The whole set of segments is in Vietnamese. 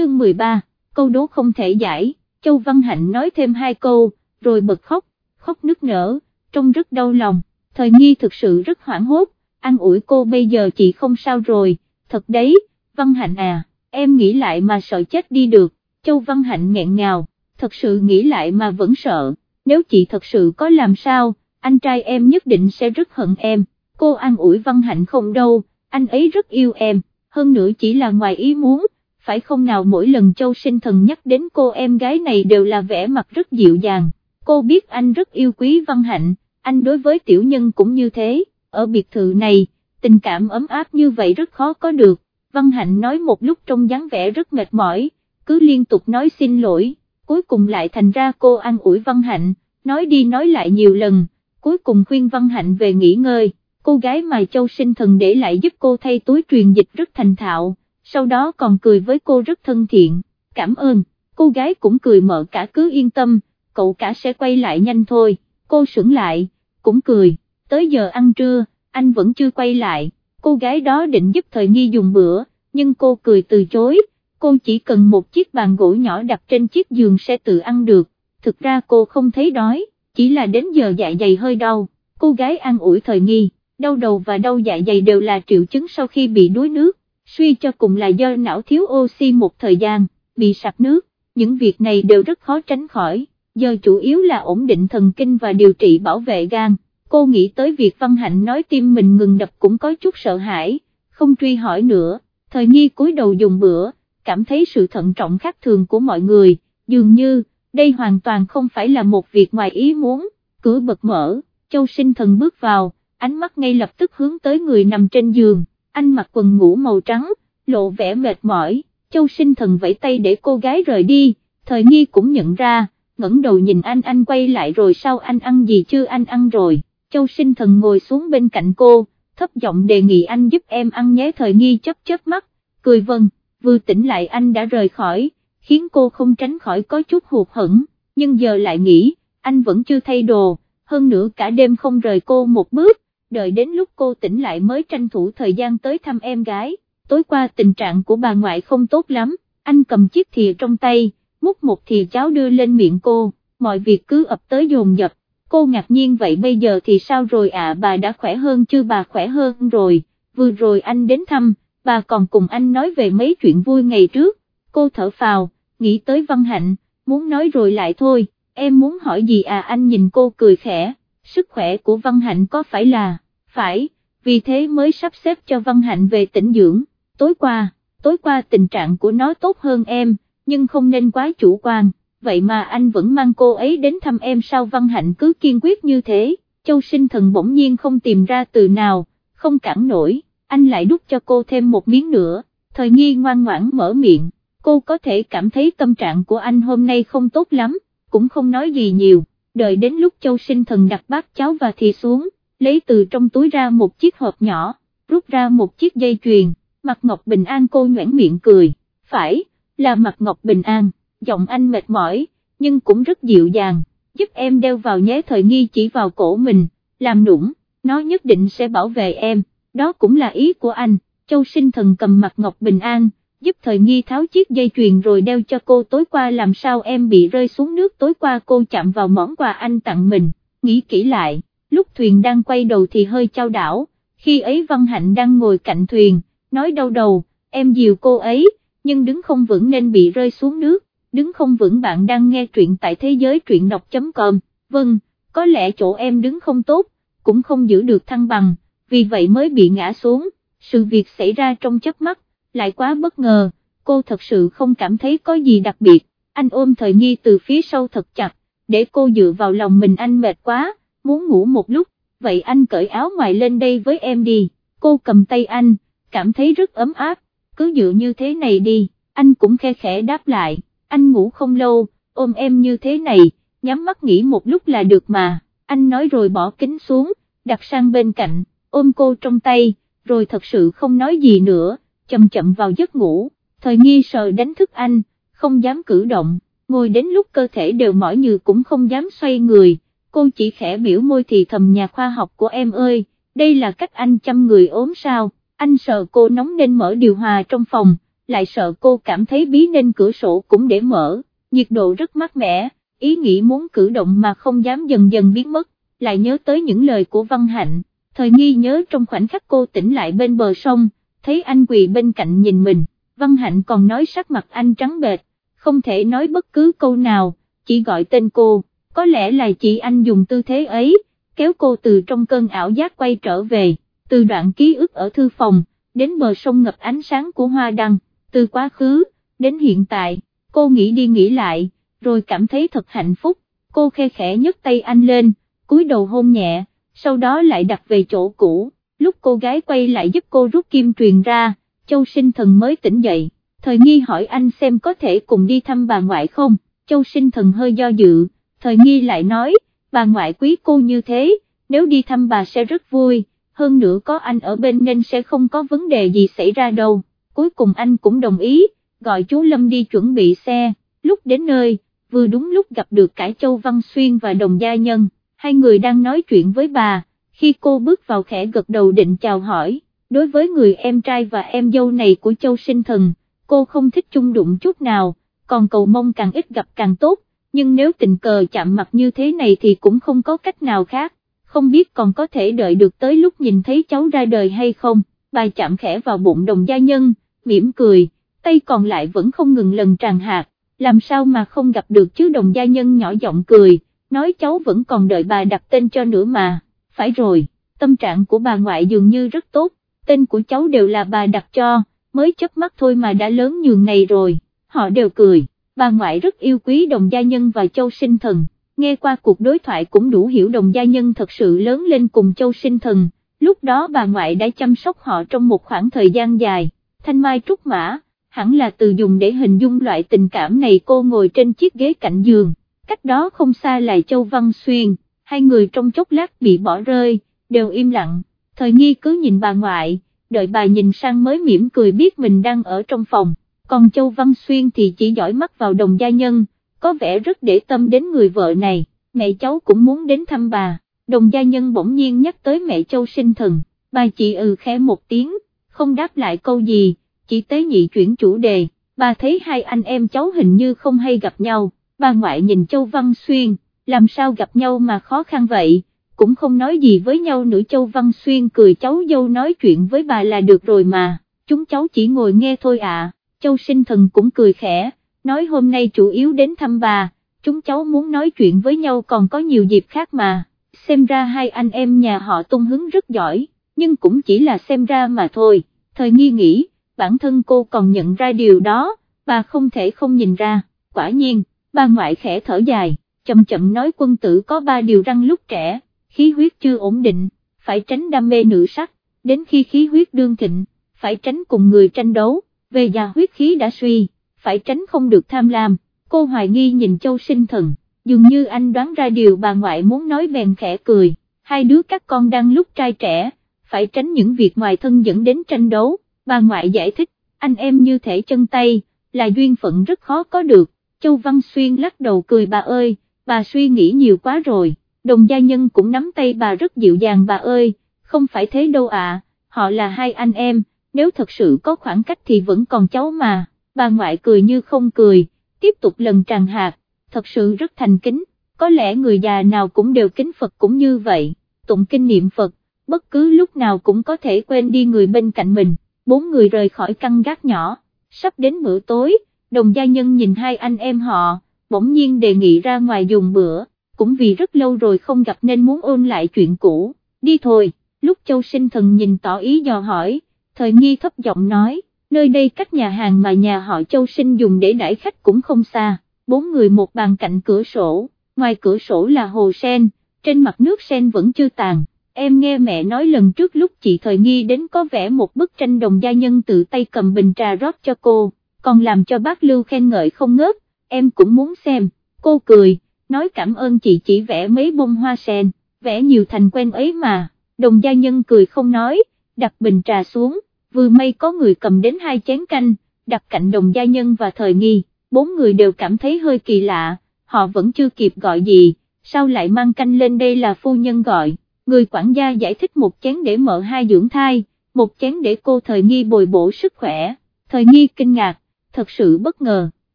chương 13, câu đố không thể giải, Châu Văn Hạnh nói thêm hai câu, rồi bật khóc, khóc nức nở, trông rất đau lòng, thời nghi thực sự rất hoảng hốt, an ủi cô bây giờ chị không sao rồi, thật đấy, Văn Hạnh à, em nghĩ lại mà sợ chết đi được, Châu Văn Hạnh nghẹn ngào, thật sự nghĩ lại mà vẫn sợ, nếu chị thật sự có làm sao, anh trai em nhất định sẽ rất hận em, cô an ủi Văn Hạnh không đâu, anh ấy rất yêu em, hơn nữa chỉ là ngoài ý muốn, phải không nào mỗi lần Châu sinh thần nhắc đến cô em gái này đều là vẻ mặt rất dịu dàng, cô biết anh rất yêu quý Văn Hạnh, anh đối với tiểu nhân cũng như thế, ở biệt thự này, tình cảm ấm áp như vậy rất khó có được, Văn Hạnh nói một lúc trong dáng vẻ rất mệt mỏi, cứ liên tục nói xin lỗi, cuối cùng lại thành ra cô an ủi Văn Hạnh, nói đi nói lại nhiều lần, cuối cùng khuyên Văn Hạnh về nghỉ ngơi, cô gái mà Châu sinh thần để lại giúp cô thay túi truyền dịch rất thành thạo, sau đó còn cười với cô rất thân thiện, cảm ơn, cô gái cũng cười mở cả cứ yên tâm, cậu cả sẽ quay lại nhanh thôi, cô sững lại, cũng cười, tới giờ ăn trưa, anh vẫn chưa quay lại, cô gái đó định giúp thời nghi dùng bữa, nhưng cô cười từ chối, cô chỉ cần một chiếc bàn gỗ nhỏ đặt trên chiếc giường sẽ tự ăn được, thực ra cô không thấy đói, chỉ là đến giờ dạ dày hơi đau, cô gái ăn ủi thời nghi, đau đầu và đau dạ dày đều là triệu chứng sau khi bị đuối nước, suy cho cùng là do não thiếu oxy một thời gian, bị sạc nước, những việc này đều rất khó tránh khỏi, giờ chủ yếu là ổn định thần kinh và điều trị bảo vệ gan, cô nghĩ tới việc Văn Hạnh nói tim mình ngừng đập cũng có chút sợ hãi, không truy hỏi nữa, thời nghi cúi đầu dùng bữa, cảm thấy sự thận trọng khác thường của mọi người, dường như, đây hoàn toàn không phải là một việc ngoài ý muốn, cửa bật mở, châu sinh thần bước vào, ánh mắt ngay lập tức hướng tới người nằm trên giường, anh mặc quần ngủ màu trắng, lộ vẻ mệt mỏi, châu sinh thần vẫy tay để cô gái rời đi, thời nghi cũng nhận ra, ngẩng đầu nhìn anh anh quay lại rồi sao anh ăn gì chưa anh ăn rồi, châu sinh thần ngồi xuống bên cạnh cô, thấp giọng đề nghị anh giúp em ăn nhé thời nghi chớp chớp mắt, cười vâng, vừa tỉnh lại anh đã rời khỏi, khiến cô không tránh khỏi có chút hụt hẫng, nhưng giờ lại nghĩ, anh vẫn chưa thay đồ, hơn nữa cả đêm không rời cô một bước, đợi đến lúc cô tỉnh lại mới tranh thủ thời gian tới thăm em gái, tối qua tình trạng của bà ngoại không tốt lắm, anh cầm chiếc thìa trong tay, múc một thìa cháo đưa lên miệng cô, mọi việc cứ ập tới dồn dập, cô ngạc nhiên vậy bây giờ thì sao rồi? Ạ bà đã khỏe hơn chưa? Bà khỏe hơn rồi, vừa rồi anh đến thăm, bà còn cùng anh nói về mấy chuyện vui ngày trước, cô thở phào, nghĩ tới Văn Hạnh, muốn nói rồi lại thôi, em muốn hỏi gì? À anh nhìn cô cười khẽ, sức khỏe của Văn Hạnh có phải là, phải, vì thế mới sắp xếp cho Văn Hạnh về tỉnh dưỡng, tối qua, tối qua tình trạng của nó tốt hơn em, nhưng không nên quá chủ quan, vậy mà anh vẫn mang cô ấy đến thăm em sao Văn Hạnh cứ kiên quyết như thế, Châu sinh thần bỗng nhiên không tìm ra từ nào, không cản nổi, anh lại đút cho cô thêm một miếng nữa, thời nghi ngoan ngoãn mở miệng, cô có thể cảm thấy tâm trạng của anh hôm nay không tốt lắm, cũng không nói gì nhiều, đợi đến lúc Châu sinh thần đặt bát cháo và thì xuống, lấy từ trong túi ra một chiếc hộp nhỏ, rút ra một chiếc dây chuyền, mặt Ngọc Bình An cô nhoảng miệng cười, phải, là mặt Ngọc Bình An, giọng anh mệt mỏi, nhưng cũng rất dịu dàng, giúp em đeo vào nhé. Thời nghi chỉ vào cổ mình, làm nũng, nó nhất định sẽ bảo vệ em, đó cũng là ý của anh, Châu sinh thần cầm mặt Ngọc Bình An, giúp thời nghi tháo chiếc dây chuyền rồi đeo cho cô tối qua làm sao em bị rơi xuống nước tối qua cô chạm vào món quà anh tặng mình, nghĩ kỹ lại, lúc thuyền đang quay đầu thì hơi trao đảo, khi ấy Văn Hạnh đang ngồi cạnh thuyền, nói đau đầu, em dìu cô ấy, nhưng đứng không vững nên bị rơi xuống nước, đứng không vững bạn đang nghe truyện tại thế giới truyện đọc.com, vâng, có lẽ chỗ em đứng không tốt, cũng không giữ được thăng bằng, vì vậy mới bị ngã xuống, sự việc xảy ra trong chớp mắt, lại quá bất ngờ, cô thật sự không cảm thấy có gì đặc biệt, anh ôm thời nghi từ phía sau thật chặt, để cô dựa vào lòng mình anh mệt quá, muốn ngủ một lúc, vậy anh cởi áo ngoài lên đây với em đi, cô cầm tay anh, cảm thấy rất ấm áp, cứ dựa như thế này đi, anh cũng khe khẽ đáp lại, anh ngủ không lâu, ôm em như thế này, nhắm mắt nghỉ một lúc là được mà, anh nói rồi bỏ kính xuống, đặt sang bên cạnh, ôm cô trong tay, rồi thật sự không nói gì nữa, chậm chậm vào giấc ngủ, thời nghi sợ đánh thức anh, không dám cử động, ngồi đến lúc cơ thể đều mỏi như cũng không dám xoay người, cô chỉ khẽ biểu môi thì thầm nhà khoa học của em ơi, đây là cách anh chăm người ốm sao, anh sợ cô nóng nên mở điều hòa trong phòng, lại sợ cô cảm thấy bí nên cửa sổ cũng để mở, nhiệt độ rất mát mẻ, ý nghĩ muốn cử động mà không dám dần dần biến mất, lại nhớ tới những lời của Văn Hạnh, thời nghi nhớ trong khoảnh khắc cô tỉnh lại bên bờ sông, thấy anh quỳ bên cạnh nhìn mình, Văn Hạnh còn nói sắc mặt anh trắng bệch, không thể nói bất cứ câu nào, chỉ gọi tên cô, có lẽ là chị anh dùng tư thế ấy, kéo cô từ trong cơn ảo giác quay trở về, từ đoạn ký ức ở thư phòng, đến bờ sông ngập ánh sáng của hoa đăng, từ quá khứ, đến hiện tại, cô nghĩ đi nghĩ lại, rồi cảm thấy thật hạnh phúc, cô khe khẽ nhấc tay anh lên, cúi đầu hôn nhẹ, sau đó lại đặt về chỗ cũ, lúc cô gái quay lại giúp cô rút kim truyền ra, châu sinh thần mới tỉnh dậy, thời nghi hỏi anh xem có thể cùng đi thăm bà ngoại không, châu sinh thần hơi do dự, thời nghi lại nói, bà ngoại quý cô như thế, nếu đi thăm bà sẽ rất vui, hơn nữa có anh ở bên nên sẽ không có vấn đề gì xảy ra đâu, cuối cùng anh cũng đồng ý, gọi chú Lâm đi chuẩn bị xe, lúc đến nơi, vừa đúng lúc gặp được cả Châu Văn Xuyên và Đồng Gia Nhân, hai người đang nói chuyện với bà, khi cô bước vào khẽ gật đầu định chào hỏi, đối với người em trai và em dâu này của Châu Sinh Thần, cô không thích chung đụng chút nào, còn cầu mong càng ít gặp càng tốt, nhưng nếu tình cờ chạm mặt như thế này thì cũng không có cách nào khác, không biết còn có thể đợi được tới lúc nhìn thấy cháu ra đời hay không, bà chạm khẽ vào bụng đồng gia nhân, mỉm cười, tay còn lại vẫn không ngừng lần tràn hạt, làm sao mà không gặp được chứ đồng gia nhân nhỏ giọng cười, nói cháu vẫn còn đợi bà đặt tên cho nữa mà, phải rồi, tâm trạng của bà ngoại dường như rất tốt, tên của cháu đều là bà đặt cho, mới chớp mắt thôi mà đã lớn nhường này rồi, họ đều cười bà ngoại rất yêu quý đồng gia nhân và châu sinh thần, nghe qua cuộc đối thoại cũng đủ hiểu đồng gia nhân thật sự lớn lên cùng châu sinh thần, lúc đó bà ngoại đã chăm sóc họ trong một khoảng thời gian dài, thanh mai trúc mã, hẳn là từ dùng để hình dung loại tình cảm này cô ngồi trên chiếc ghế cạnh giường, cách đó không xa là châu Văn Xuyên, hai người trong chốc lát bị bỏ rơi, đều im lặng, thời nghi cứ nhìn bà ngoại, đợi bà nhìn sang mới mỉm cười biết mình đang ở trong phòng. Còn Châu Văn Xuyên thì chỉ dõi mắt vào đồng gia nhân, có vẻ rất để tâm đến người vợ này, mẹ cháu cũng muốn đến thăm bà, đồng gia nhân bỗng nhiên nhắc tới mẹ Châu sinh thần, bà chị ừ khẽ một tiếng, không đáp lại câu gì, chỉ tế nhị chuyển chủ đề, bà thấy hai anh em cháu hình như không hay gặp nhau, bà ngoại nhìn Châu Văn Xuyên, làm sao gặp nhau mà khó khăn vậy, cũng không nói gì với nhau nữa. Châu Văn Xuyên cười cháu dâu nói chuyện với bà là được rồi mà, chúng cháu chỉ ngồi nghe thôi ạ. À. Châu sinh thần cũng cười khẽ, nói hôm nay chủ yếu đến thăm bà, chúng cháu muốn nói chuyện với nhau còn có nhiều dịp khác mà, xem ra hai anh em nhà họ tung hứng rất giỏi, nhưng cũng chỉ là xem ra mà thôi, thời nghi nghĩ, bản thân cô còn nhận ra điều đó, bà không thể không nhìn ra, quả nhiên, bà ngoại khẽ thở dài, chậm chậm nói quân tử có ba điều răng lúc trẻ, khí huyết chưa ổn định, phải tránh đam mê nữ sắc, đến khi khí huyết đương thịnh, phải tránh cùng người tranh đấu về già huyết khí đã suy, phải tránh không được tham lam, cô hoài nghi nhìn châu sinh thần, dường như anh đoán ra điều bà ngoại muốn nói bèn khẽ cười, hai đứa các con đang lúc trai trẻ, phải tránh những việc ngoài thân dẫn đến tranh đấu, bà ngoại giải thích, anh em như thể chân tay, là duyên phận rất khó có được, châu Văn Xuyên lắc đầu cười bà ơi, bà suy nghĩ nhiều quá rồi, đồng gia nhân cũng nắm tay bà rất dịu dàng bà ơi, không phải thế đâu ạ, họ là hai anh em, nếu thật sự có khoảng cách thì vẫn còn cháu mà, bà ngoại cười như không cười, tiếp tục lần tràn hạt, thật sự rất thành kính, có lẽ người già nào cũng đều kính Phật cũng như vậy, tụng kinh niệm Phật, bất cứ lúc nào cũng có thể quên đi người bên cạnh mình, bốn người rời khỏi căn gác nhỏ, sắp đến bữa tối, đồng gia nhân nhìn hai anh em họ, bỗng nhiên đề nghị ra ngoài dùng bữa, cũng vì rất lâu rồi không gặp nên muốn ôn lại chuyện cũ, đi thôi, lúc châu sinh thần nhìn tỏ ý dò hỏi, thời nghi thấp giọng nói, nơi đây cách nhà hàng mà nhà họ châu sinh dùng để đãi khách cũng không xa, bốn người một bàn cạnh cửa sổ, ngoài cửa sổ là hồ sen, trên mặt nước sen vẫn chưa tàn. Em nghe mẹ nói lần trước lúc chị thời nghi đến có vẽ một bức tranh đồng gia nhân tự tay cầm bình trà rót cho cô, còn làm cho bác Lưu khen ngợi không ngớt, em cũng muốn xem, cô cười, nói cảm ơn chị chỉ vẽ mấy bông hoa sen, vẽ nhiều thành quen ấy mà, đồng gia nhân cười không nói, đặt bình trà xuống, vừa may có người cầm đến hai chén canh, đặt cạnh đồng gia nhân và thời nghi, bốn người đều cảm thấy hơi kỳ lạ, họ vẫn chưa kịp gọi gì, sao lại mang canh lên đây là phu nhân gọi, người quản gia giải thích một chén để mở hai dưỡng thai, một chén để cô thời nghi bồi bổ sức khỏe, thời nghi kinh ngạc, thật sự bất ngờ,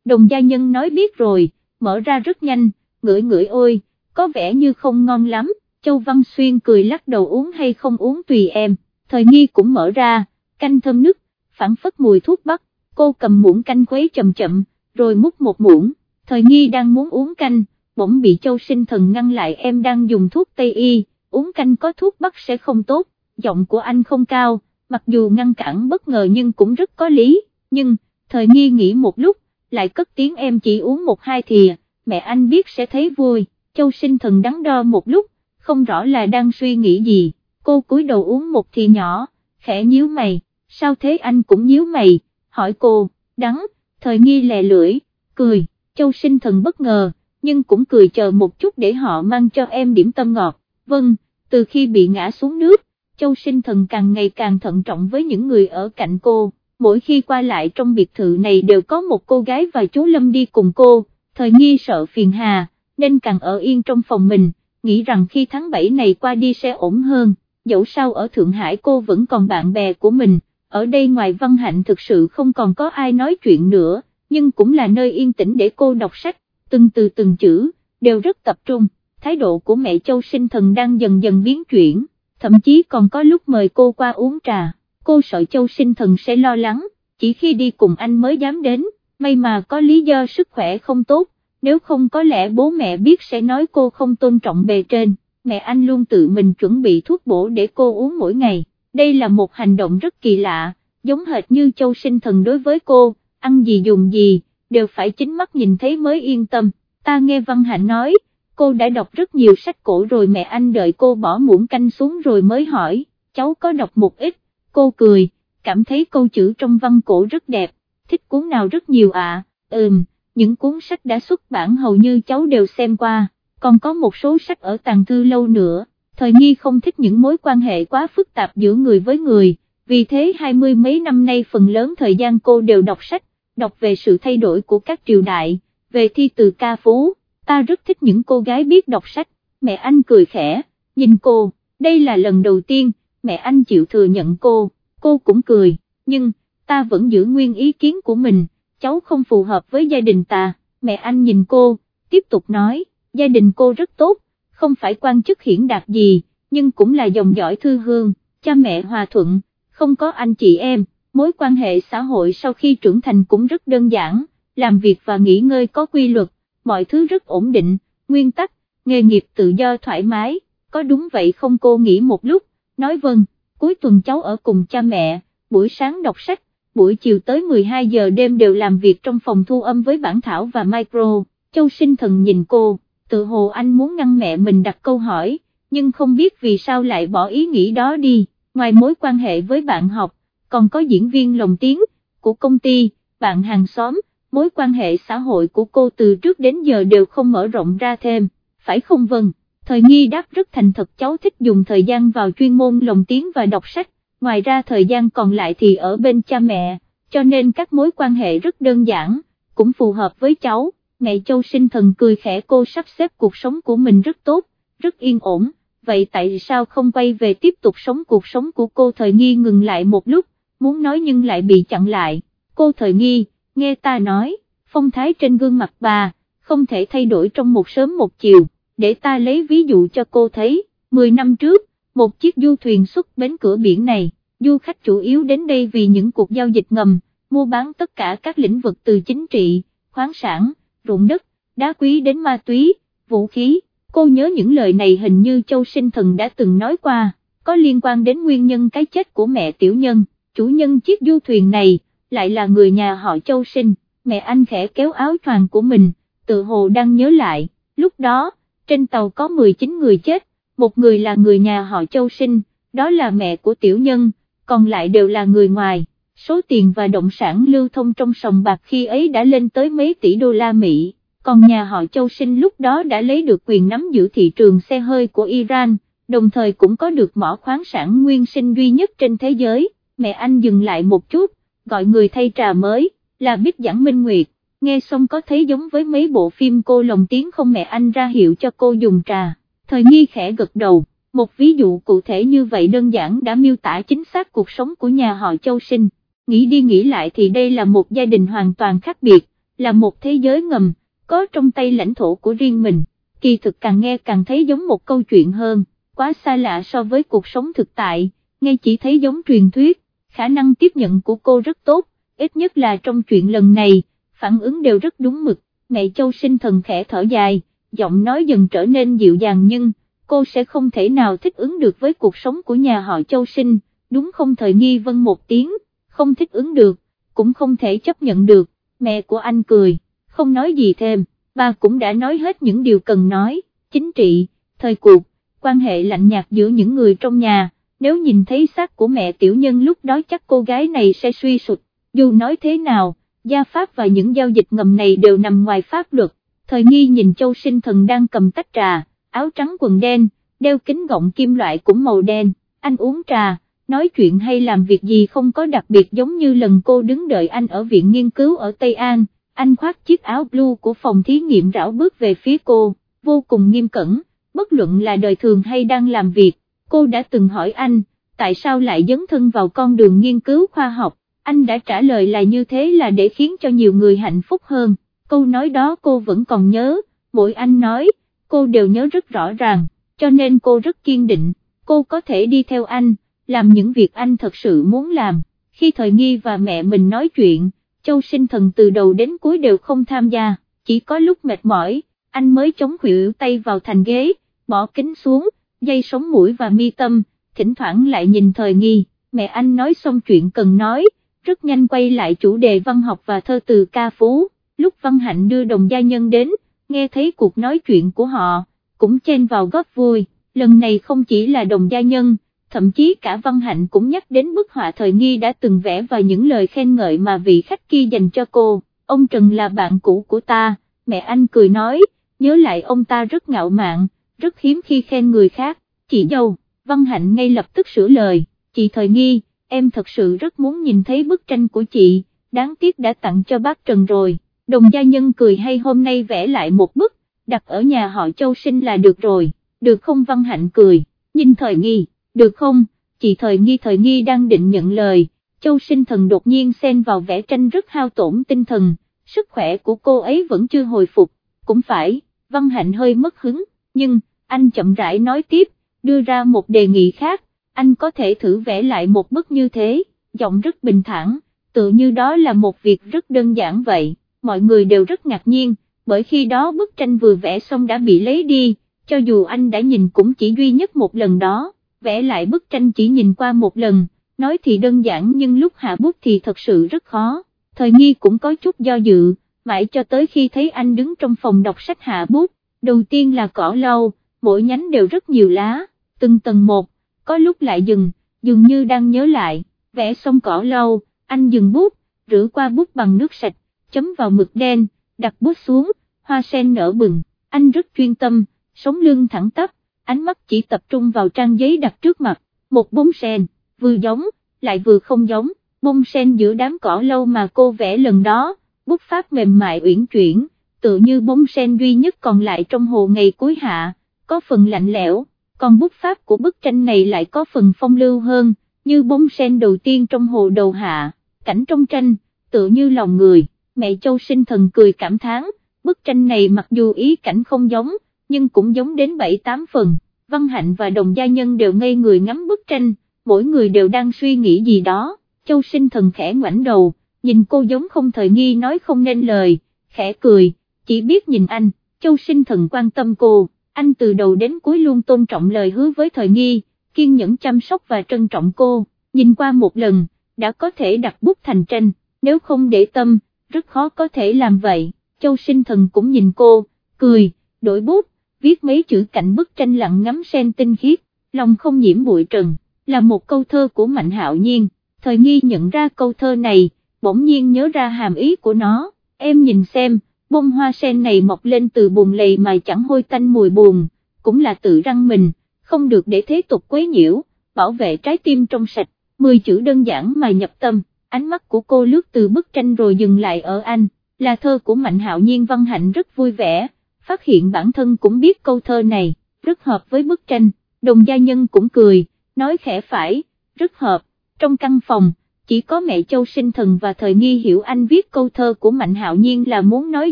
đồng gia nhân nói biết rồi, mở ra rất nhanh, ngửi ngửi ôi, có vẻ như không ngon lắm, Châu Văn Xuyên cười lắc đầu uống hay không uống tùy em, thời nghi cũng mở ra, canh thơm nức, phản phất mùi thuốc bắc, cô cầm muỗng canh quấy chậm chậm, rồi múc một muỗng, thời nghi đang muốn uống canh, bỗng bị Châu Sinh Thần ngăn lại em đang dùng thuốc Tây Y, uống canh có thuốc bắc sẽ không tốt, giọng của anh không cao, mặc dù ngăn cản bất ngờ nhưng cũng rất có lý, nhưng, thời nghi nghĩ một lúc, lại cất tiếng em chỉ uống một hai thìa, mẹ anh biết sẽ thấy vui, Châu Sinh Thần đắn đo một lúc, không rõ là đang suy nghĩ gì, cô cúi đầu uống một thìa nhỏ, khẽ nhíu mày, sao thế anh cũng nhíu mày, hỏi cô, đắng, thời nghi lè lưỡi, cười, Châu Sinh Thần bất ngờ, nhưng cũng cười chờ một chút để họ mang cho em điểm tâm ngọt, vâng, từ khi bị ngã xuống nước, Châu Sinh Thần càng ngày càng thận trọng với những người ở cạnh cô, mỗi khi qua lại trong biệt thự này đều có một cô gái và chú Lâm đi cùng cô, thời nghi sợ phiền hà, nên càng ở yên trong phòng mình, nghĩ rằng khi tháng 7 này qua đi sẽ ổn hơn, dẫu sao ở Thượng Hải cô vẫn còn bạn bè của mình, ở đây ngoài văn hạnh thực sự không còn có ai nói chuyện nữa, nhưng cũng là nơi yên tĩnh để cô đọc sách, từng từ từng chữ, đều rất tập trung, thái độ của mẹ Châu Sinh Thần đang dần dần biến chuyển, thậm chí còn có lúc mời cô qua uống trà, cô sợ Châu Sinh Thần sẽ lo lắng, chỉ khi đi cùng anh mới dám đến, may mà có lý do sức khỏe không tốt, nếu không có lẽ bố mẹ biết sẽ nói cô không tôn trọng bề trên, mẹ anh luôn tự mình chuẩn bị thuốc bổ để cô uống mỗi ngày, đây là một hành động rất kỳ lạ, giống hệt như Châu Sinh Thần đối với cô, ăn gì dùng gì, đều phải chính mắt nhìn thấy mới yên tâm, ta nghe Văn Hạnh nói, cô đã đọc rất nhiều sách cổ rồi mẹ anh đợi cô bỏ muỗng canh xuống rồi mới hỏi, cháu có đọc một ít, cô cười, cảm thấy câu chữ trong văn cổ rất đẹp, thích cuốn nào rất nhiều ạ, à? ừm, những cuốn sách đã xuất bản hầu như cháu đều xem qua, còn có một số sách ở tàng thư lâu nữa, thời nghi không thích những mối quan hệ quá phức tạp giữa người với người, vì thế hai mươi mấy năm nay phần lớn thời gian cô đều đọc sách, đọc về sự thay đổi của các triều đại, về thi từ ca phú, ta rất thích những cô gái biết đọc sách, mẹ anh cười khẽ, nhìn cô, đây là lần đầu tiên, mẹ anh chịu thừa nhận cô, cô cũng cười, nhưng, ta vẫn giữ nguyên ý kiến của mình, cháu không phù hợp với gia đình ta, mẹ anh nhìn cô, tiếp tục nói, gia đình cô rất tốt, không phải quan chức hiển đạt gì, nhưng cũng là dòng dõi thư hương, cha mẹ hòa thuận, không có anh chị em mối quan hệ xã hội sau khi trưởng thành cũng rất đơn giản, làm việc và nghỉ ngơi có quy luật, mọi thứ rất ổn định, nguyên tắc, nghề nghiệp tự do thoải mái, có đúng vậy không cô nghĩ một lúc, nói vâng, cuối tuần cháu ở cùng cha mẹ, buổi sáng đọc sách, buổi chiều tới 12 giờ đêm đều làm việc trong phòng thu âm với bản thảo và micro, châu sinh thần nhìn cô, tự hồ anh muốn ngăn mẹ mình đặt câu hỏi, nhưng không biết vì sao lại bỏ ý nghĩ đó đi, ngoài mối quan hệ với bạn học, còn có diễn viên lồng tiếng, của công ty, bạn hàng xóm, mối quan hệ xã hội của cô từ trước đến giờ đều không mở rộng ra thêm, phải không vâng, thời nghi đáp rất thành thật cháu thích dùng thời gian vào chuyên môn lồng tiếng và đọc sách, ngoài ra thời gian còn lại thì ở bên cha mẹ, cho nên các mối quan hệ rất đơn giản, cũng phù hợp với cháu, mẹ châu sinh thần cười khẽ cô sắp xếp cuộc sống của mình rất tốt, rất yên ổn, vậy tại sao không quay về tiếp tục sống cuộc sống của cô? Thời nghi ngừng lại một lúc, muốn nói nhưng lại bị chặn lại, cô thời nghi, nghe ta nói, phong thái trên gương mặt bà, không thể thay đổi trong một sớm một chiều, để ta lấy ví dụ cho cô thấy, 10 năm trước, một chiếc du thuyền xuất bến cửa biển này, du khách chủ yếu đến đây vì những cuộc giao dịch ngầm, mua bán tất cả các lĩnh vực từ chính trị, khoáng sản, ruộng đất, đá quý đến ma túy, vũ khí, cô nhớ những lời này hình như Châu Sinh Thần đã từng nói qua, có liên quan đến nguyên nhân cái chết của mẹ tiểu nhân. Chủ nhân chiếc du thuyền này, lại là người nhà họ Châu Sinh, mẹ anh khẽ kéo áo choàng của mình, tự hồ đang nhớ lại, lúc đó, trên tàu có 19 người chết, một người là người nhà họ Châu Sinh, đó là mẹ của tiểu nhân, còn lại đều là người ngoài, số tiền và động sản lưu thông trong sòng bạc khi ấy đã lên tới mấy tỷ đô la Mỹ, còn nhà họ Châu Sinh lúc đó đã lấy được quyền nắm giữ thị trường xe hơi của Iran, đồng thời cũng có được mỏ khoáng sản nguyên sinh duy nhất trên thế giới. Mẹ anh dừng lại một chút, gọi người thay trà mới, là Bích giảng minh nguyệt, nghe xong có thấy giống với mấy bộ phim cô lồng tiếng không mẹ anh ra hiệu cho cô dùng trà, thời nghi khẽ gật đầu, một ví dụ cụ thể như vậy đơn giản đã miêu tả chính xác cuộc sống của nhà họ Châu Sinh. nghĩ đi nghĩ lại thì đây là một gia đình hoàn toàn khác biệt, là một thế giới ngầm, có trong tay lãnh thổ của riêng mình, kỳ thực càng nghe càng thấy giống một câu chuyện hơn, quá xa lạ so với cuộc sống thực tại, nghe chỉ thấy giống truyền thuyết, khả năng tiếp nhận của cô rất tốt, ít nhất là trong chuyện lần này, phản ứng đều rất đúng mực, ngày châu sinh thần khẽ thở dài, giọng nói dần trở nên dịu dàng nhưng, cô sẽ không thể nào thích ứng được với cuộc sống của nhà họ châu sinh, đúng không thời nghi vân một tiếng, không thích ứng được, cũng không thể chấp nhận được, mẹ của anh cười, không nói gì thêm, bà cũng đã nói hết những điều cần nói, chính trị, thời cuộc, quan hệ lạnh nhạt giữa những người trong nhà, nếu nhìn thấy xác của mẹ tiểu nhân lúc đó chắc cô gái này sẽ suy sụt, dù nói thế nào, gia pháp và những giao dịch ngầm này đều nằm ngoài pháp luật, thời nghi nhìn châu sinh thần đang cầm tách trà, áo trắng quần đen, đeo kính gọng kim loại cũng màu đen, anh uống trà, nói chuyện hay làm việc gì không có đặc biệt giống như lần cô đứng đợi anh ở viện nghiên cứu ở Tây An, anh khoác chiếc áo blue của phòng thí nghiệm rảo bước về phía cô, vô cùng nghiêm cẩn, bất luận là đời thường hay đang làm việc, cô đã từng hỏi anh, tại sao lại dấn thân vào con đường nghiên cứu khoa học, anh đã trả lời là như thế là để khiến cho nhiều người hạnh phúc hơn, câu nói đó cô vẫn còn nhớ, mỗi anh nói, cô đều nhớ rất rõ ràng, cho nên cô rất kiên định, cô có thể đi theo anh, làm những việc anh thật sự muốn làm, khi thời nghi và mẹ mình nói chuyện, châu sinh thần từ đầu đến cuối đều không tham gia, chỉ có lúc mệt mỏi, anh mới chống khuỷu tay vào thành ghế, bỏ kính xuống, dây sống mũi và mi tâm, thỉnh thoảng lại nhìn thời nghi, mẹ anh nói xong chuyện cần nói, rất nhanh quay lại chủ đề văn học và thơ từ ca phú, lúc Văn Hạnh đưa đồng gia nhân đến, nghe thấy cuộc nói chuyện của họ, cũng chen vào góp vui, lần này không chỉ là đồng gia nhân, thậm chí cả Văn Hạnh cũng nhắc đến bức họa thời nghi đã từng vẽ và những lời khen ngợi mà vị khách kia dành cho cô, ông Trần là bạn cũ của ta, mẹ anh cười nói, nhớ lại ông ta rất ngạo mạn, rất hiếm khi khen người khác, chị dâu, Văn Hạnh ngay lập tức sửa lời, chị thời nghi, em thật sự rất muốn nhìn thấy bức tranh của chị, đáng tiếc đã tặng cho bác Trần rồi, đồng gia nhân cười hay hôm nay vẽ lại một bức, đặt ở nhà họ Châu Sinh là được rồi, được không Văn Hạnh cười, nhìn thời nghi, được không, chị thời nghi thời nghi đang định nhận lời, Châu Sinh thần đột nhiên xen vào vẽ tranh rất hao tổn tinh thần, sức khỏe của cô ấy vẫn chưa hồi phục, cũng phải, Văn Hạnh hơi mất hứng, nhưng, anh chậm rãi nói tiếp, đưa ra một đề nghị khác, anh có thể thử vẽ lại một bức như thế, giọng rất bình thản, tự như đó là một việc rất đơn giản vậy, mọi người đều rất ngạc nhiên, bởi khi đó bức tranh vừa vẽ xong đã bị lấy đi, cho dù anh đã nhìn cũng chỉ duy nhất một lần đó, vẽ lại bức tranh chỉ nhìn qua một lần, nói thì đơn giản nhưng lúc hạ bút thì thật sự rất khó, thời nghi cũng có chút do dự, mãi cho tới khi thấy anh đứng trong phòng đọc sách hạ bút, đầu tiên là cỏ lau, mỗi nhánh đều rất nhiều lá, từng tầng một, có lúc lại dừng, dường như đang nhớ lại, vẽ xong cỏ lâu, anh dừng bút, rửa qua bút bằng nước sạch, chấm vào mực đen, đặt bút xuống, hoa sen nở bừng, anh rất chuyên tâm, sống lưng thẳng tắp, ánh mắt chỉ tập trung vào trang giấy đặt trước mặt, một bông sen, vừa giống, lại vừa không giống, bông sen giữa đám cỏ lâu mà cô vẽ lần đó, bút pháp mềm mại uyển chuyển, tự như bông sen duy nhất còn lại trong hồ ngày cuối hạ, có phần lạnh lẽo, còn bút pháp của bức tranh này lại có phần phong lưu hơn, như bông sen đầu tiên trong hồ đầu hạ, cảnh trong tranh, tự như lòng người, mẹ châu sinh thần cười cảm thán, bức tranh này mặc dù ý cảnh không giống, nhưng cũng giống đến 7-8 phần, Văn Hạnh và đồng gia nhân đều ngây người ngắm bức tranh, mỗi người đều đang suy nghĩ gì đó, châu sinh thần khẽ ngoảnh đầu, nhìn cô giống không thời nghi nói không nên lời, khẽ cười, chỉ biết nhìn anh, châu sinh thần quan tâm cô, anh từ đầu đến cuối luôn tôn trọng lời hứa với thời nghi, kiên nhẫn chăm sóc và trân trọng cô, nhìn qua một lần, đã có thể đặt bút thành tranh, nếu không để tâm, rất khó có thể làm vậy, châu sinh thần cũng nhìn cô, cười, đổi bút, viết mấy chữ cạnh bức tranh lặng ngắm sen tinh khiết, lòng không nhiễm bụi trần, là một câu thơ của Mạnh Hạo Nhiên, thời nghi nhận ra câu thơ này, bỗng nhiên nhớ ra hàm ý của nó, em nhìn xem, bông hoa sen này mọc lên từ bùn lầy mà chẳng hôi tanh mùi buồn, cũng là tự răng mình, không được để thế tục quấy nhiễu, bảo vệ trái tim trong sạch, mười chữ đơn giản mà nhập tâm, ánh mắt của cô lướt từ bức tranh rồi dừng lại ở anh, là thơ của Mạnh Hạo Nhiên Văn Hạnh rất vui vẻ phát hiện bản thân cũng biết câu thơ này, rất hợp với bức tranh, đồng gia nhân cũng cười, nói khẽ phải, rất hợp, trong căn phòng, chỉ có mẹ Châu Sinh Thần và thời nghi hiểu anh viết câu thơ của Mạnh Hạo Nhiên là muốn nói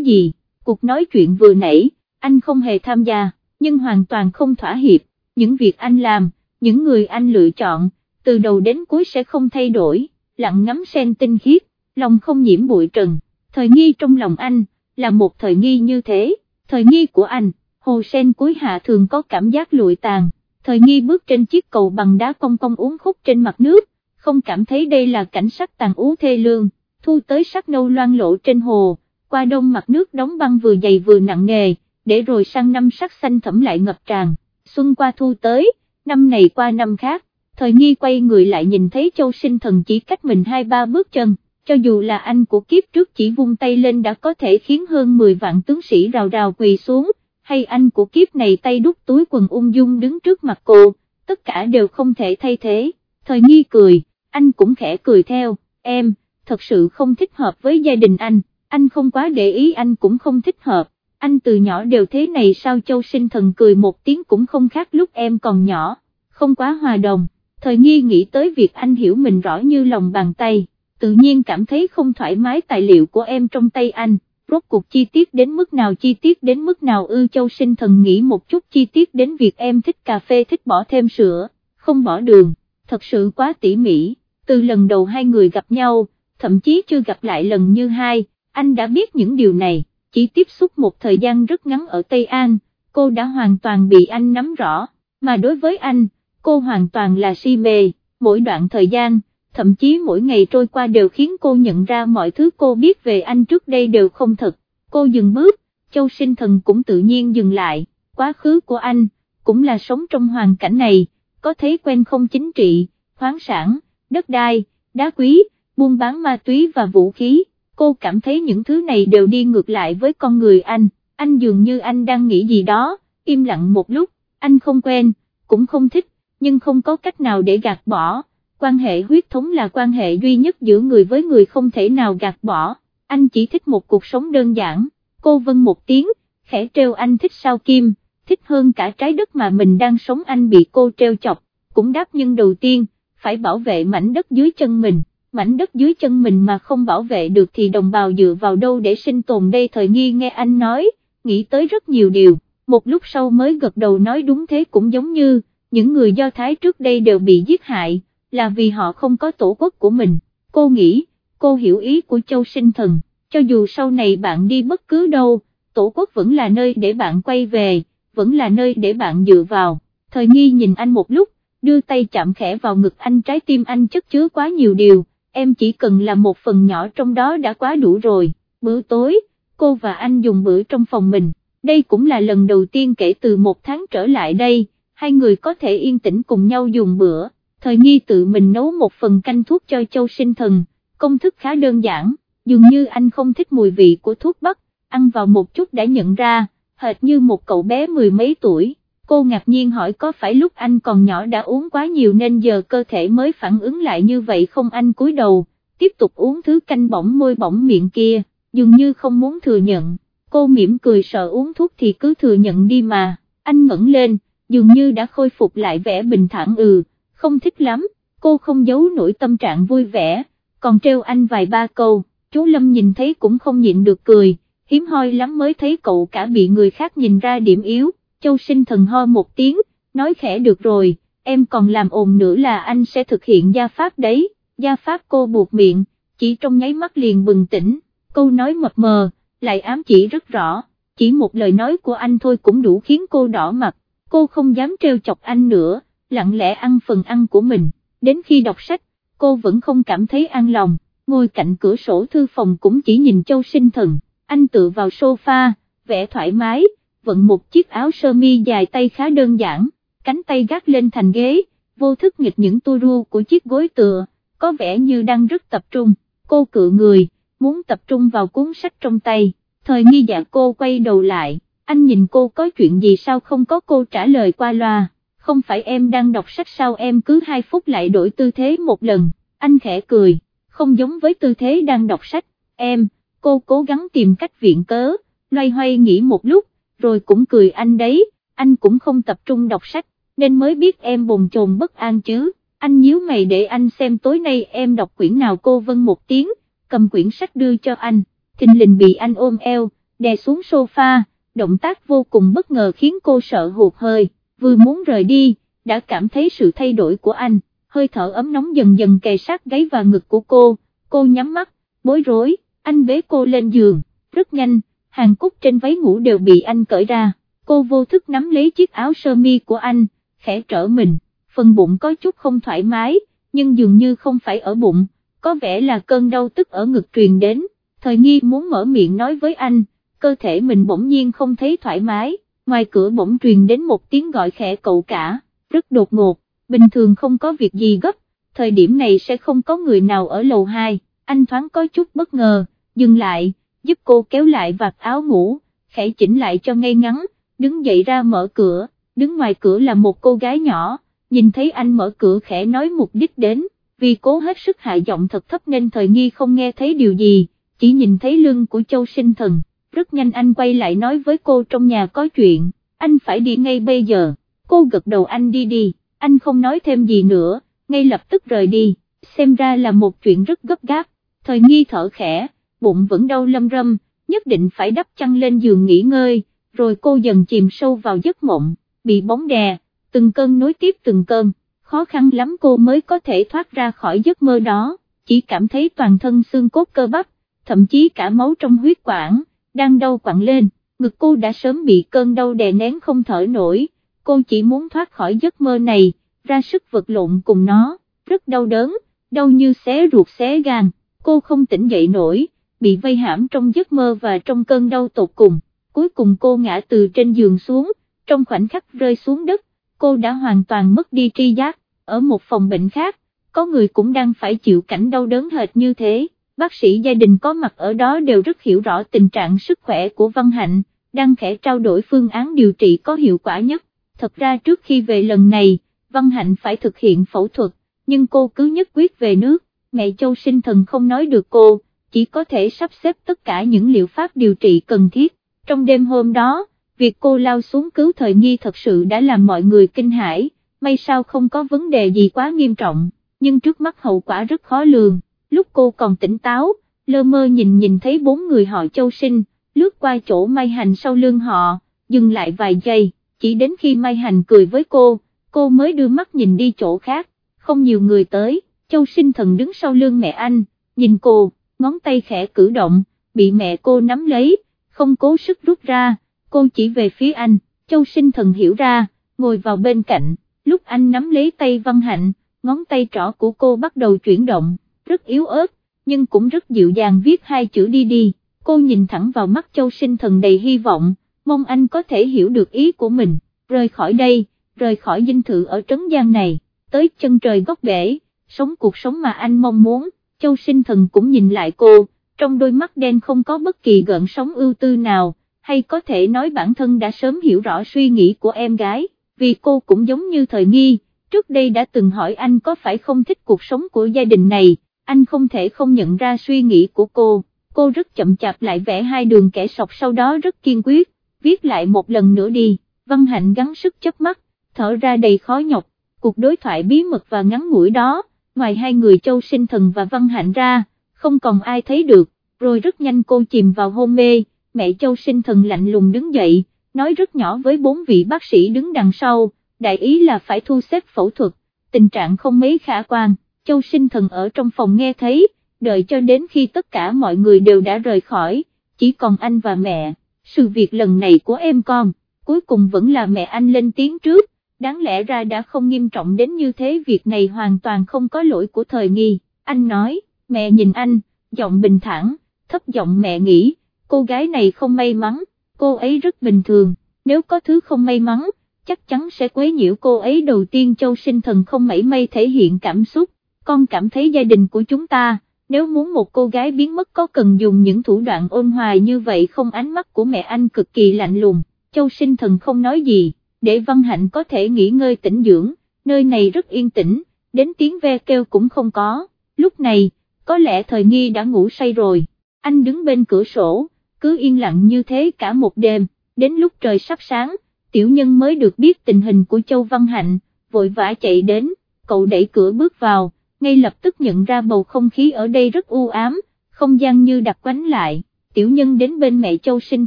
gì, cuộc nói chuyện vừa nãy, anh không hề tham gia, nhưng hoàn toàn không thỏa hiệp, những việc anh làm, những người anh lựa chọn, từ đầu đến cuối sẽ không thay đổi, lặng ngắm sen tinh khiết, lòng không nhiễm bụi trần, thời nghi trong lòng anh, là một thời nghi như thế, thời nghi của anh, hồ sen cuối hạ thường có cảm giác lụi tàn, thời nghi bước trên chiếc cầu bằng đá cong cong uống khúc trên mặt nước, không cảm thấy đây là cảnh sắc tàn ú thê lương, thu tới sắc nâu loan lộ trên hồ, qua đông mặt nước đóng băng vừa dày vừa nặng nề, để rồi sang năm sắc xanh thẫm lại ngập tràn, xuân qua thu tới, năm này qua năm khác, thời nghi quay người lại nhìn thấy châu sinh thần chỉ cách mình hai ba bước chân, cho dù là anh của kiếp trước chỉ vung tay lên đã có thể khiến hơn 10 vạn tướng sĩ rào rào quỳ xuống, hay anh của kiếp này tay đút túi quần ung dung đứng trước mặt cô, tất cả đều không thể thay thế, thời nghi cười, anh cũng khẽ cười theo, em, thật sự không thích hợp với gia đình anh, anh không quá để ý anh cũng không thích hợp, anh từ nhỏ đều thế này sao châu sinh thần cười một tiếng cũng không khác lúc em còn nhỏ, không quá hòa đồng, thời nghi nghĩ tới việc anh hiểu mình rõ như lòng bàn tay, tự nhiên cảm thấy không thoải mái tài liệu của em trong tay anh, rốt cuộc chi tiết đến mức nào chi tiết đến mức nào ư châu sinh thần nghĩ một chút chi tiết đến việc em thích cà phê thích bỏ thêm sữa, không bỏ đường, thật sự quá tỉ mỉ, từ lần đầu hai người gặp nhau, thậm chí chưa gặp lại lần như hai, anh đã biết những điều này chỉ tiếp xúc một thời gian rất ngắn ở Tây An, cô đã hoàn toàn bị anh nắm rõ, mà đối với anh, cô hoàn toàn là si mê, mỗi đoạn thời gian, thậm chí mỗi ngày trôi qua đều khiến cô nhận ra mọi thứ cô biết về anh trước đây đều không thật, cô dừng bước, châu sinh thần cũng tự nhiên dừng lại, quá khứ của anh, cũng là sống trong hoàn cảnh này, có thấy quen không chính trị, khoáng sản, đất đai, đá quý, buôn bán ma túy và vũ khí. Cô cảm thấy những thứ này đều đi ngược lại với con người anh, anh dường như anh đang nghĩ gì đó, im lặng một lúc, anh không quen, cũng không thích, nhưng không có cách nào để gạt bỏ, quan hệ huyết thống là quan hệ duy nhất giữa người với người không thể nào gạt bỏ, anh chỉ thích một cuộc sống đơn giản, cô vâng một tiếng, khẽ treo anh thích sao kim, thích hơn cả trái đất mà mình đang sống anh bị cô treo chọc, cũng đáp nhưng đầu tiên, phải bảo vệ mảnh đất dưới chân mình. Mảnh đất dưới chân mình mà không bảo vệ được thì đồng bào dựa vào đâu để sinh tồn đây thời nghi nghe anh nói, nghĩ tới rất nhiều điều, một lúc sau mới gật đầu nói đúng thế cũng giống như, những người Do Thái trước đây đều bị giết hại, là vì họ không có tổ quốc của mình, cô nghĩ, cô hiểu ý của châu sinh thần, cho dù sau này bạn đi bất cứ đâu, tổ quốc vẫn là nơi để bạn quay về, vẫn là nơi để bạn dựa vào, thời nghi nhìn anh một lúc, đưa tay chạm khẽ vào ngực anh trái tim anh chất chứa quá nhiều điều em chỉ cần là một phần nhỏ trong đó đã quá đủ rồi, bữa tối, cô và anh dùng bữa trong phòng mình, đây cũng là lần đầu tiên kể từ một tháng trở lại đây, hai người có thể yên tĩnh cùng nhau dùng bữa, thời nghi tự mình nấu một phần canh thuốc cho châu sinh thần, công thức khá đơn giản, dường như anh không thích mùi vị của thuốc bắc, ăn vào một chút đã nhận ra, hệt như một cậu bé mười mấy tuổi cô ngạc nhiên hỏi có phải lúc anh còn nhỏ đã uống quá nhiều nên giờ cơ thể mới phản ứng lại như vậy không anh cúi đầu, tiếp tục uống thứ canh bỏng môi bỏng miệng kia, dường như không muốn thừa nhận, cô mỉm cười sợ uống thuốc thì cứ thừa nhận đi mà, anh ngẩng lên, dường như đã khôi phục lại vẻ bình thản ừ, không thích lắm, cô không giấu nổi tâm trạng vui vẻ, còn treo anh vài ba câu, chú Lâm nhìn thấy cũng không nhịn được cười, hiếm hoi lắm mới thấy cậu cả bị người khác nhìn ra điểm yếu châu sinh thần ho một tiếng, nói khẽ được rồi, em còn làm ồn nữa là anh sẽ thực hiện gia pháp đấy, gia pháp cô buộc miệng, chỉ trong nháy mắt liền bừng tỉnh, câu nói mập mờ, lại ám chỉ rất rõ, chỉ một lời nói của anh thôi cũng đủ khiến cô đỏ mặt, cô không dám trêu chọc anh nữa, lặng lẽ ăn phần ăn của mình, đến khi đọc sách, cô vẫn không cảm thấy an lòng, ngồi cạnh cửa sổ thư phòng cũng chỉ nhìn châu sinh thần, anh tự vào sofa, vẽ thoải mái, vận một chiếc áo sơ mi dài tay khá đơn giản, cánh tay gác lên thành ghế, vô thức nghịch những tua ru của chiếc gối tựa, có vẻ như đang rất tập trung, cô cự người, muốn tập trung vào cuốn sách trong tay, thời nghi dạ cô quay đầu lại, anh nhìn cô có chuyện gì sao không có cô trả lời qua loa, không phải em đang đọc sách sao em cứ 2 phút lại đổi tư thế một lần, anh khẽ cười, không giống với tư thế đang đọc sách, em, cô cố gắng tìm cách viện cớ, loay hoay nghĩ một lúc, rồi cũng cười anh đấy, anh cũng không tập trung đọc sách, nên mới biết em bồn chồn bất an chứ, anh nhíu mày để anh xem tối nay em đọc quyển nào cô vân một tiếng, cầm quyển sách đưa cho anh, thình lình bị anh ôm eo, đè xuống sofa, động tác vô cùng bất ngờ khiến cô sợ hụt hơi, vừa muốn rời đi, đã cảm thấy sự thay đổi của anh, hơi thở ấm nóng dần dần kề sát gáy và ngực của cô, cô nhắm mắt, bối rối, anh bế cô lên giường, rất nhanh, hàng cúc trên váy ngủ đều bị anh cởi ra, cô vô thức nắm lấy chiếc áo sơ mi của anh, khẽ trở mình, phần bụng có chút không thoải mái, nhưng dường như không phải ở bụng, có vẻ là cơn đau tức ở ngực truyền đến, thời nghi muốn mở miệng nói với anh, cơ thể mình bỗng nhiên không thấy thoải mái, ngoài cửa bỗng truyền đến một tiếng gọi khẽ cậu cả, rất đột ngột, bình thường không có việc gì gấp, thời điểm này sẽ không có người nào ở lầu 2, anh thoáng có chút bất ngờ, dừng lại, giúp cô kéo lại vạt áo ngủ, khẽ chỉnh lại cho ngay ngắn, đứng dậy ra mở cửa, đứng ngoài cửa là một cô gái nhỏ, nhìn thấy anh mở cửa khẽ nói mục đích đến, vì cố hết sức hạ giọng thật thấp nên thời nghi không nghe thấy điều gì, chỉ nhìn thấy lưng của châu sinh thần, rất nhanh anh quay lại nói với cô trong nhà có chuyện, anh phải đi ngay bây giờ, cô gật đầu anh đi đi, anh không nói thêm gì nữa, ngay lập tức rời đi, xem ra là một chuyện rất gấp gáp, thời nghi thở khẽ, bụng vẫn đau lâm râm, nhất định phải đắp chăn lên giường nghỉ ngơi, rồi cô dần chìm sâu vào giấc mộng, bị bóng đè, từng cơn nối tiếp từng cơn, khó khăn lắm cô mới có thể thoát ra khỏi giấc mơ đó, chỉ cảm thấy toàn thân xương cốt cơ bắp, thậm chí cả máu trong huyết quản, đang đau quặn lên, ngực cô đã sớm bị cơn đau đè nén không thở nổi, cô chỉ muốn thoát khỏi giấc mơ này, ra sức vật lộn cùng nó, rất đau đớn, đau như xé ruột xé gan, cô không tỉnh dậy nổi, bị vây hãm trong giấc mơ và trong cơn đau tột cùng, cuối cùng cô ngã từ trên giường xuống, trong khoảnh khắc rơi xuống đất, cô đã hoàn toàn mất đi tri giác, ở một phòng bệnh khác, có người cũng đang phải chịu cảnh đau đớn hệt như thế, bác sĩ gia đình có mặt ở đó đều rất hiểu rõ tình trạng sức khỏe của Văn Hạnh, đang khẽ trao đổi phương án điều trị có hiệu quả nhất, thật ra trước khi về lần này, Văn Hạnh phải thực hiện phẫu thuật, nhưng cô cứ nhất quyết về nước, mẹ Châu sinh thần không nói được cô, chỉ có thể sắp xếp tất cả những liệu pháp điều trị cần thiết, trong đêm hôm đó, việc cô lao xuống cứu thời nghi thật sự đã làm mọi người kinh hãi, may sao không có vấn đề gì quá nghiêm trọng, nhưng trước mắt hậu quả rất khó lường, lúc cô còn tỉnh táo, lơ mơ nhìn nhìn thấy bốn người họ châu sinh, lướt qua chỗ Mai Hành sau lưng họ, dừng lại vài giây, chỉ đến khi Mai Hành cười với cô, cô mới đưa mắt nhìn đi chỗ khác, không nhiều người tới, châu sinh thần đứng sau lưng mẹ anh, nhìn cô, ngón tay khẽ cử động, bị mẹ cô nắm lấy, không cố sức rút ra, cô chỉ về phía anh, châu sinh thần hiểu ra, ngồi vào bên cạnh, lúc anh nắm lấy tay Văn Hạnh, ngón tay trỏ của cô bắt đầu chuyển động, rất yếu ớt, nhưng cũng rất dịu dàng viết hai chữ đi đi, cô nhìn thẳng vào mắt châu sinh thần đầy hy vọng, mong anh có thể hiểu được ý của mình, rời khỏi đây, rời khỏi dinh thự ở Trấn Giang này, tới chân trời góc bể, sống cuộc sống mà anh mong muốn, châu sinh thần cũng nhìn lại cô, trong đôi mắt đen không có bất kỳ gợn sóng ưu tư nào, hay có thể nói bản thân đã sớm hiểu rõ suy nghĩ của em gái, vì cô cũng giống như thời nghi, trước đây đã từng hỏi anh có phải không thích cuộc sống của gia đình này, anh không thể không nhận ra suy nghĩ của cô, cô rất chậm chạp lại vẽ hai đường kẻ sọc sau đó rất kiên quyết, viết lại một lần nữa đi, Văn Hạnh gắng sức chớp mắt, thở ra đầy khó nhọc, cuộc đối thoại bí mật và ngắn ngủi đó, ngoài hai người châu sinh thần và Văn Hạnh ra, không còn ai thấy được, rồi rất nhanh cô chìm vào hôn mê, mẹ châu sinh thần lạnh lùng đứng dậy, nói rất nhỏ với bốn vị bác sĩ đứng đằng sau, đại ý là phải thu xếp phẫu thuật, tình trạng không mấy khả quan, châu sinh thần ở trong phòng nghe thấy, đợi cho đến khi tất cả mọi người đều đã rời khỏi, chỉ còn anh và mẹ, sự việc lần này của em con, cuối cùng vẫn là mẹ anh lên tiếng trước, đáng lẽ ra đã không nghiêm trọng đến như thế việc này hoàn toàn không có lỗi của thời nghi, anh nói, mẹ nhìn anh, giọng bình thản, thấp giọng mẹ nghĩ, cô gái này không may mắn, cô ấy rất bình thường, nếu có thứ không may mắn, chắc chắn sẽ quấy nhiễu cô ấy. Đầu tiên châu sinh thần không mảy may thể hiện cảm xúc, con cảm thấy gia đình của chúng ta, nếu muốn một cô gái biến mất có cần dùng những thủ đoạn ôn hòa như vậy không? Ánh mắt của mẹ anh cực kỳ lạnh lùng, châu sinh thần không nói gì, để Văn Hạnh có thể nghỉ ngơi tĩnh dưỡng, nơi này rất yên tĩnh, đến tiếng ve kêu cũng không có, lúc này, có lẽ thời nghi đã ngủ say rồi, anh đứng bên cửa sổ, cứ yên lặng như thế cả một đêm, đến lúc trời sắp sáng, tiểu nhân mới được biết tình hình của Châu Văn Hạnh, vội vã chạy đến, cậu đẩy cửa bước vào, ngay lập tức nhận ra bầu không khí ở đây rất u ám, không gian như đặt quánh lại, tiểu nhân đến bên mẹ châu sinh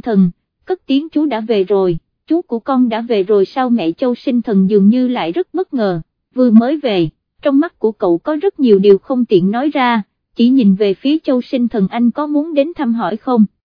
thần, cất tiếng chú đã về rồi, chú của con đã về rồi sao mẹ châu sinh thần dường như lại rất bất ngờ, vừa mới về, trong mắt của cậu có rất nhiều điều không tiện nói ra, chỉ nhìn về phía châu sinh thần anh có muốn đến thăm hỏi không,